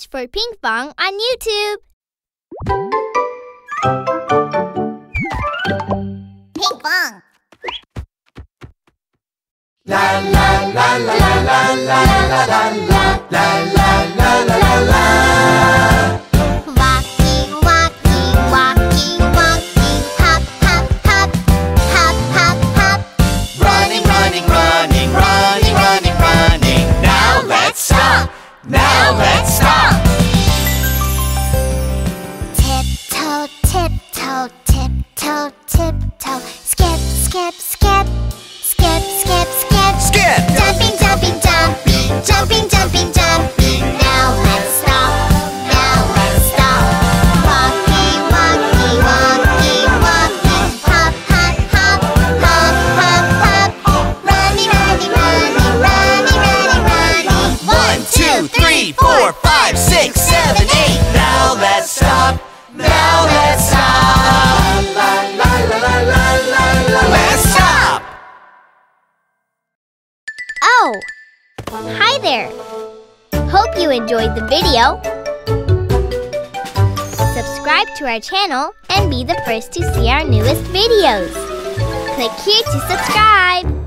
Search for Pinkfong on YouTube. Pinkfong. La la la la la la la la la la la la la la la la Walking, walking, walking, Skip, skip, skip. Skip, skip, skip. Jumping, jumping, jumping. Jumping, jumping, jumping. Now let's stop. Now let's stop. Walking, walking, walking, walking. Hop, hop, hop. Hop, hop, hop. Running, running, running, running, running, running. One, two, three, four, five, six, seven, eight Now Hi there! Hope you enjoyed the video. Subscribe to our channel and be the first to see our newest videos. Click here to subscribe.